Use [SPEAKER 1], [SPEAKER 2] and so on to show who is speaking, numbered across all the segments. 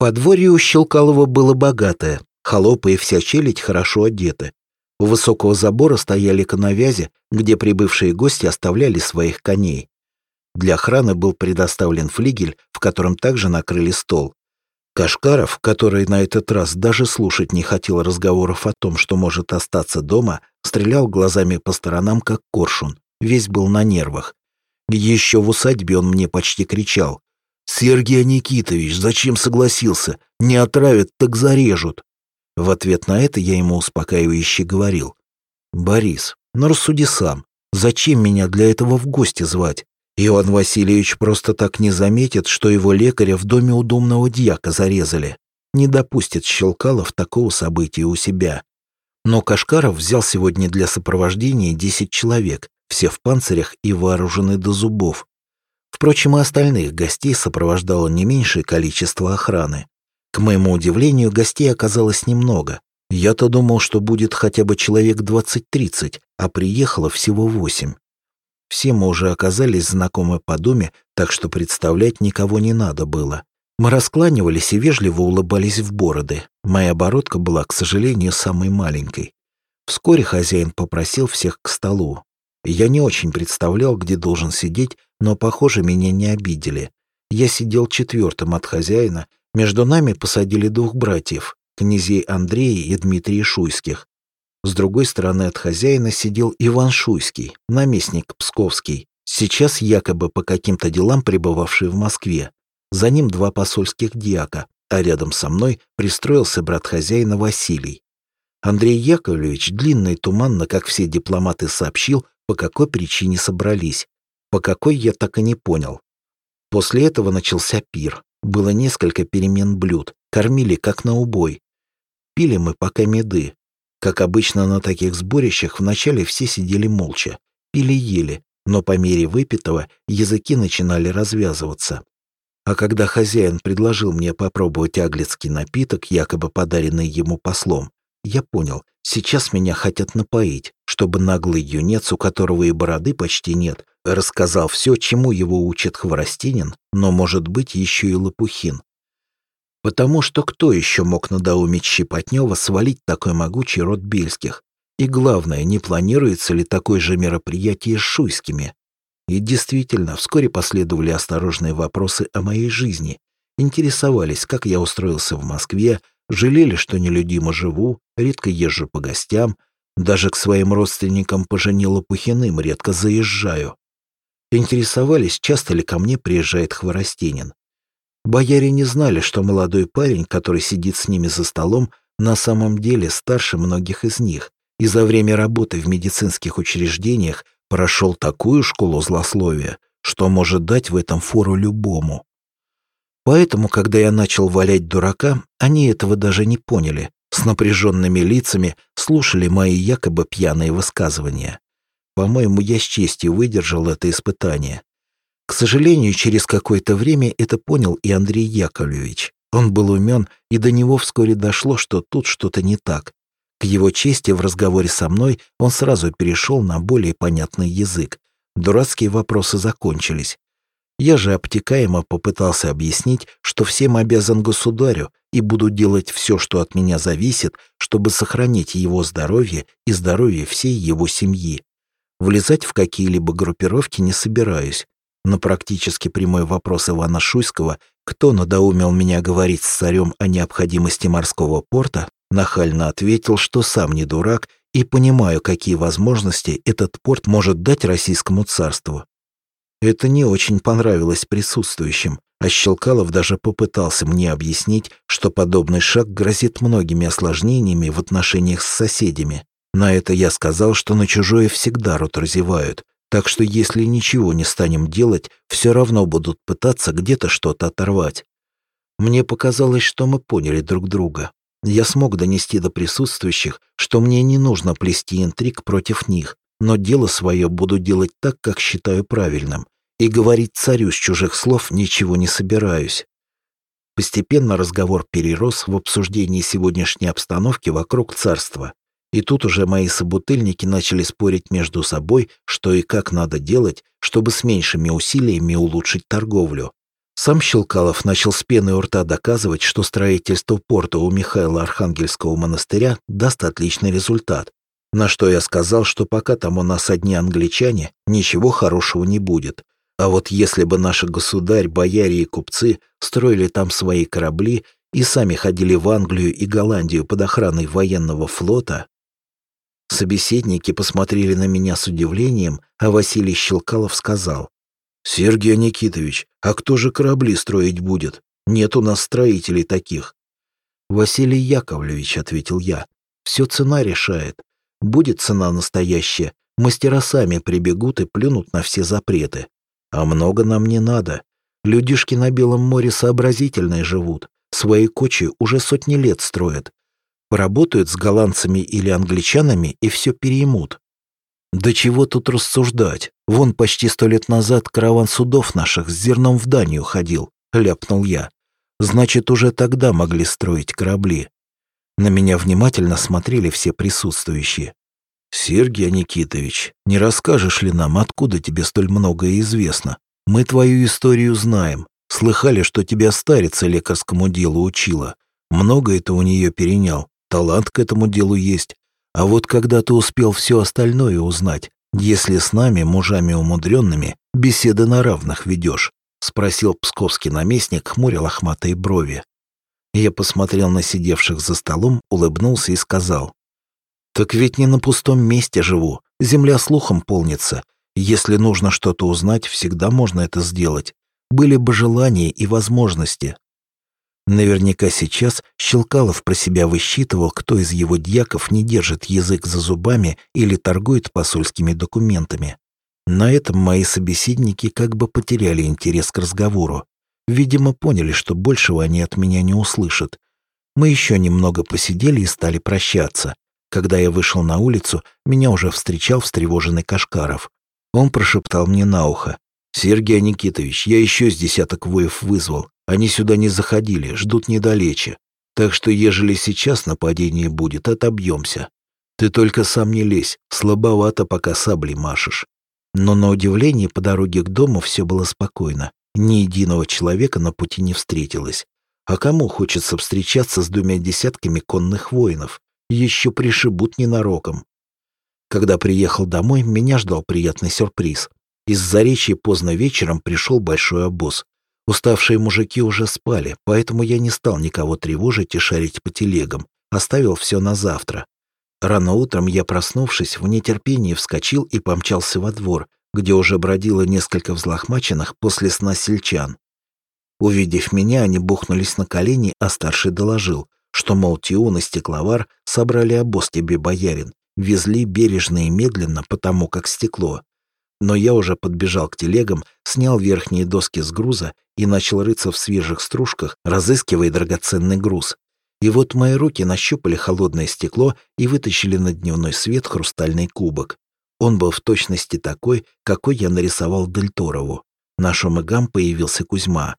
[SPEAKER 1] Подворье у Щелкалова было богатое, холопы и вся челядь хорошо одеты. У высокого забора стояли коновязи, где прибывшие гости оставляли своих коней. Для охраны был предоставлен флигель, в котором также накрыли стол. Кашкаров, который на этот раз даже слушать не хотел разговоров о том, что может остаться дома, стрелял глазами по сторонам, как коршун. Весь был на нервах. Еще в усадьбе он мне почти кричал. «Сергей Никитович, зачем согласился? Не отравят, так зарежут!» В ответ на это я ему успокаивающе говорил. «Борис, ну рассуди сам. Зачем меня для этого в гости звать? Иоанн Васильевич просто так не заметит, что его лекаря в доме у домного дьяка зарезали. Не допустит Щелкалов такого события у себя. Но Кашкаров взял сегодня для сопровождения десять человек, все в панцирях и вооружены до зубов. Впрочем, и остальных гостей сопровождало не меньшее количество охраны. К моему удивлению, гостей оказалось немного. Я-то думал, что будет хотя бы человек 20-30, а приехало всего восемь. Все мы уже оказались знакомы по доме, так что представлять никого не надо было. Мы раскланивались и вежливо улыбались в бороды. Моя оборотка была, к сожалению, самой маленькой. Вскоре хозяин попросил всех к столу. Я не очень представлял, где должен сидеть, но, похоже, меня не обидели. Я сидел четвертым от хозяина, между нами посадили двух братьев, князей Андрея и Дмитрия Шуйских. С другой стороны от хозяина сидел Иван Шуйский, наместник Псковский, сейчас якобы по каким-то делам пребывавший в Москве. За ним два посольских диака, а рядом со мной пристроился брат хозяина Василий. Андрей Яковлевич длинно и туманно, как все дипломаты, сообщил, по какой причине собрались. По какой я так и не понял. После этого начался пир. Было несколько перемен блюд. Кормили как на убой. Пили мы пока меды, как обычно на таких сборищах, вначале все сидели молча, пили-ели, но по мере выпитого языки начинали развязываться. А когда хозяин предложил мне попробовать аглицкий напиток, якобы подаренный ему послом, я понял, сейчас меня хотят напоить, чтобы наглый юнец, у которого и бороды почти нет, рассказал все, чему его учит Хворостинин, но, может быть, еще и Лопухин. Потому что кто еще мог надоумить Щепотнева свалить такой могучий род Бельских? И главное, не планируется ли такое же мероприятие с Шуйскими? И действительно, вскоре последовали осторожные вопросы о моей жизни. Интересовались, как я устроился в Москве, жалели, что нелюдимо живу, редко езжу по гостям, даже к своим родственникам по жене Лопухиным редко заезжаю. Интересовались, часто ли ко мне приезжает Хворостинин. Бояре не знали, что молодой парень, который сидит с ними за столом, на самом деле старше многих из них, и за время работы в медицинских учреждениях прошел такую школу злословия, что может дать в этом фору любому. Поэтому, когда я начал валять дурака, они этого даже не поняли, с напряженными лицами слушали мои якобы пьяные высказывания. По-моему, я с честью выдержал это испытание. К сожалению, через какое-то время это понял и Андрей Яковлевич. Он был умен, и до него вскоре дошло, что тут что-то не так. К его чести в разговоре со мной он сразу перешел на более понятный язык. Дурацкие вопросы закончились. Я же обтекаемо попытался объяснить, что всем обязан государю и буду делать все, что от меня зависит, чтобы сохранить его здоровье и здоровье всей его семьи. Влезать в какие-либо группировки не собираюсь. На практически прямой вопрос Ивана Шуйского, кто надоумел меня говорить с царем о необходимости морского порта, нахально ответил, что сам не дурак и понимаю, какие возможности этот порт может дать российскому царству. Это не очень понравилось присутствующим, а Щелкалов даже попытался мне объяснить, что подобный шаг грозит многими осложнениями в отношениях с соседями. На это я сказал, что на чужое всегда рот разевают, так что если ничего не станем делать, все равно будут пытаться где-то что-то оторвать. Мне показалось, что мы поняли друг друга. Я смог донести до присутствующих, что мне не нужно плести интриг против них, но дело свое буду делать так, как считаю правильным, и говорить царю с чужих слов ничего не собираюсь. Постепенно разговор перерос в обсуждении сегодняшней обстановки вокруг царства, и тут уже мои собутыльники начали спорить между собой, что и как надо делать, чтобы с меньшими усилиями улучшить торговлю. Сам Щелкалов начал с пены у рта доказывать, что строительство порта у Михаила Архангельского монастыря даст отличный результат. На что я сказал, что пока там у нас одни англичане, ничего хорошего не будет. А вот если бы наши государь, бояре и купцы строили там свои корабли и сами ходили в Англию и Голландию под охраной военного флота... Собеседники посмотрели на меня с удивлением, а Василий Щелкалов сказал. «Сергей Никитович, а кто же корабли строить будет? Нет у нас строителей таких». «Василий Яковлевич», — ответил я, — «все цена решает. Будет цена настоящая, мастера сами прибегут и плюнут на все запреты. А много нам не надо. Людишки на Белом море сообразительные живут, свои кочи уже сотни лет строят. Поработают с голландцами или англичанами и все переймут. Да чего тут рассуждать? Вон почти сто лет назад караван судов наших с зерном в Данию ходил, ляпнул я. Значит, уже тогда могли строить корабли. На меня внимательно смотрели все присутствующие. «Сергей Никитович, не расскажешь ли нам, откуда тебе столь многое известно? Мы твою историю знаем. Слыхали, что тебя старица лекарскому делу учила. Много это у нее перенял. Талант к этому делу есть. А вот когда ты успел все остальное узнать, если с нами, мужами умудренными, беседы на равных ведешь?» — спросил псковский наместник, хмуря лохматые брови. Я посмотрел на сидевших за столом, улыбнулся и сказал. «Так ведь не на пустом месте живу. Земля слухом полнится. Если нужно что-то узнать, всегда можно это сделать. Были бы желания и возможности. Наверняка сейчас Щелкалов про себя высчитывал, кто из его дьяков не держит язык за зубами или торгует посольскими документами. На этом мои собеседники как бы потеряли интерес к разговору. Видимо, поняли, что большего они от меня не услышат. Мы еще немного посидели и стали прощаться. Когда я вышел на улицу, меня уже встречал встревоженный Кашкаров. Он прошептал мне на ухо. «Сергей Никитович, я еще с десяток воев вызвал. Они сюда не заходили, ждут недалече. Так что, ежели сейчас нападение будет, отобьемся. Ты только сам не лезь, слабовато пока саблей машешь». Но на удивление по дороге к дому все было спокойно. Ни единого человека на пути не встретилось. А кому хочется встречаться с двумя десятками конных воинов? Еще пришибут ненароком. Когда приехал домой, меня ждал приятный сюрприз. Из Заречья поздно вечером пришел большой обоз. Уставшие мужики уже спали, поэтому я не стал никого тревожить и шарить по телегам, оставил все на завтра. Рано утром я, проснувшись, в нетерпении вскочил и помчался во двор, где уже бродило несколько взлохмаченных после сна сельчан. Увидев меня, они бухнулись на колени, а старший доложил, что, мол, Тиун и Стекловар собрали обоз тебе, боярин, везли бережно и медленно, потому как стекло. Но я уже подбежал к телегам, снял верхние доски с груза и начал рыться в свежих стружках, разыскивая драгоценный груз. И вот мои руки нащупали холодное стекло и вытащили на дневной свет хрустальный кубок. Он был в точности такой, какой я нарисовал Дельторову. На шум и появился Кузьма.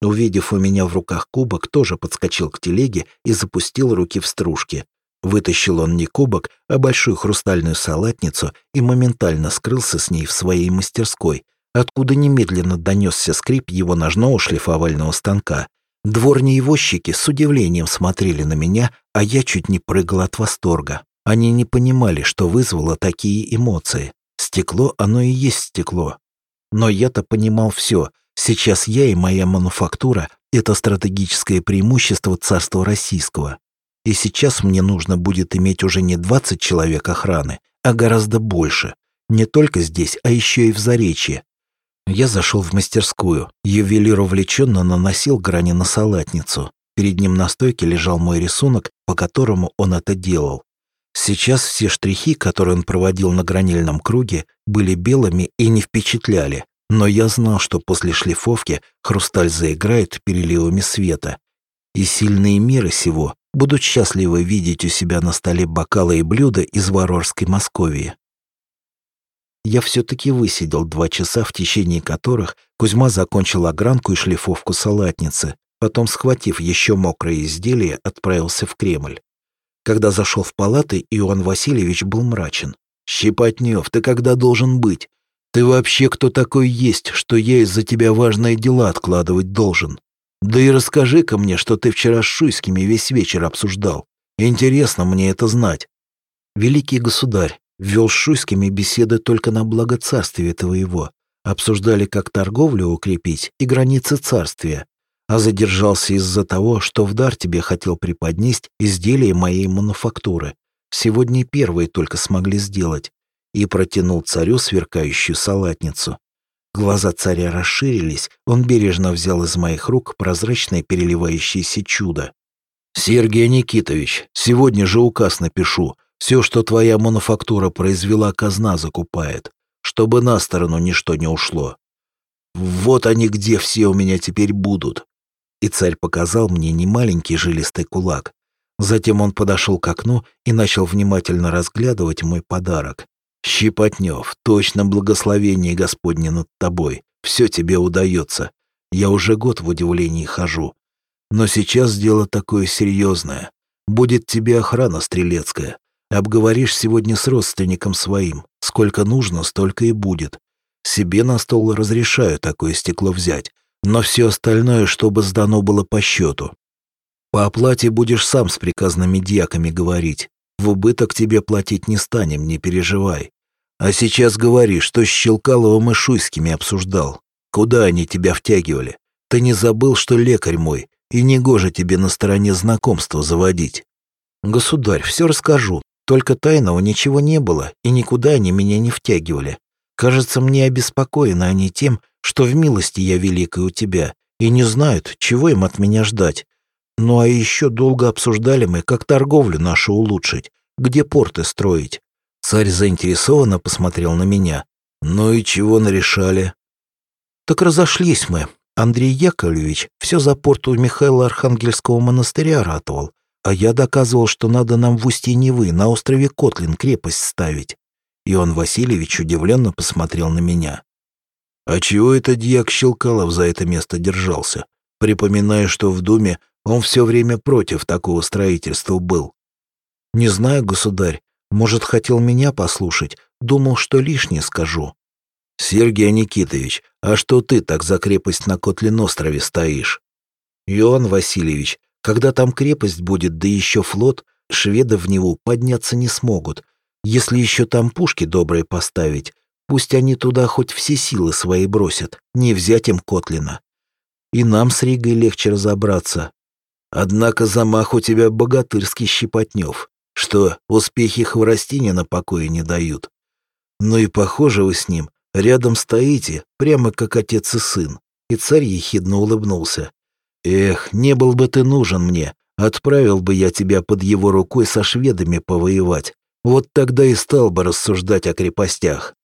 [SPEAKER 1] Увидев у меня в руках кубок, тоже подскочил к телеге и запустил руки в стружки. Вытащил он не кубок, а большую хрустальную салатницу и моментально скрылся с ней в своей мастерской, откуда немедленно донесся скрип его ножного шлифовального станка. Дворни возчики с удивлением смотрели на меня, а я чуть не прыгал от восторга. Они не понимали, что вызвало такие эмоции. Стекло, оно и есть стекло. Но я-то понимал все. Сейчас я и моя мануфактура — это стратегическое преимущество царства российского. И сейчас мне нужно будет иметь уже не 20 человек охраны, а гораздо больше. Не только здесь, а еще и в Заречье. Я зашел в мастерскую. Ювелир увлеченно наносил грани на салатницу. Перед ним на стойке лежал мой рисунок, по которому он это делал. Сейчас все штрихи, которые он проводил на гранильном круге, были белыми и не впечатляли. Но я знал, что после шлифовки хрусталь заиграет переливами света. И сильные миры сего будут счастливы видеть у себя на столе бокалы и блюда из Варварской Московии. Я все-таки высидел два часа, в течение которых Кузьма закончил огранку и шлифовку салатницы, потом, схватив еще мокрое изделие, отправился в Кремль. Когда зашел в палаты, Иоанн Васильевич был мрачен. «Щепотнев, ты когда должен быть? Ты вообще кто такой есть, что я из-за тебя важные дела откладывать должен? Да и расскажи-ка мне, что ты вчера с Шуйскими весь вечер обсуждал. Интересно мне это знать. Великий государь вел с Шуйскими беседы только на благо царствия твоего. Обсуждали, как торговлю укрепить и границы царствия. А задержался из-за того, что в дар тебе хотел преподнесть изделия моей мануфактуры. Сегодня первые только смогли сделать и протянул царю сверкающую салатницу. Глаза царя расширились, он бережно взял из моих рук прозрачное переливающееся чудо. «Сергей Никитович, сегодня же указ напишу. Все, что твоя мануфактура произвела, казна закупает, чтобы на сторону ничто не ушло. Вот они где все у меня теперь будут». И царь показал мне немаленький жилистый кулак. Затем он подошел к окну и начал внимательно разглядывать мой подарок. Щепотнев, точно благословение Господне над тобой. Все тебе удается. Я уже год в удивлении хожу. Но сейчас дело такое серьезное. Будет тебе охрана стрелецкая. Обговоришь сегодня с родственником своим. Сколько нужно, столько и будет. Себе на стол разрешаю такое стекло взять, но все остальное, чтобы сдано было по счету. По оплате будешь сам с приказными дьяками говорить. В убыток тебе платить не станем, не переживай. А сейчас говори, что с Щелкаловым и Шуйскими обсуждал. Куда они тебя втягивали? Ты не забыл, что лекарь мой, и не гоже тебе на стороне знакомства заводить. Государь, все расскажу. Только тайного ничего не было, и никуда они меня не втягивали. Кажется, мне обеспокоены они тем, что в милости я великая у тебя, и не знают, чего им от меня ждать. Ну а еще долго обсуждали мы, как торговлю нашу улучшить, где порты строить. Царь заинтересованно посмотрел на меня. Ну и чего нарешали? Так разошлись мы. Андрей Яковлевич все за порт у Михаила Архангельского монастыря ратовал, а я доказывал, что надо нам в устье Невы на острове Котлин крепость ставить. Иоанн Васильевич удивленно посмотрел на меня. А чего это дьяк Щелкалов за это место держался? Припоминая, что в Думе он все время против такого строительства был. «Не знаю, государь. Может, хотел меня послушать. Думал, что лишнее скажу». «Сергей Никитович, а что ты так за крепость на Котлин-острове стоишь?» «Иоанн Васильевич, когда там крепость будет, да еще флот, шведы в него подняться не смогут. Если еще там пушки добрые поставить, пусть они туда хоть все силы свои бросят, не взять им Котлина. И нам с Ригой легче разобраться, Однако замах у тебя богатырский щепотнев, что успехи Хворостине на покое не дают. Ну и похоже вы с ним, рядом стоите, прямо как отец и сын. И царь ехидно улыбнулся. Эх, не был бы ты нужен мне, отправил бы я тебя под его рукой со шведами повоевать. Вот тогда и стал бы рассуждать о крепостях.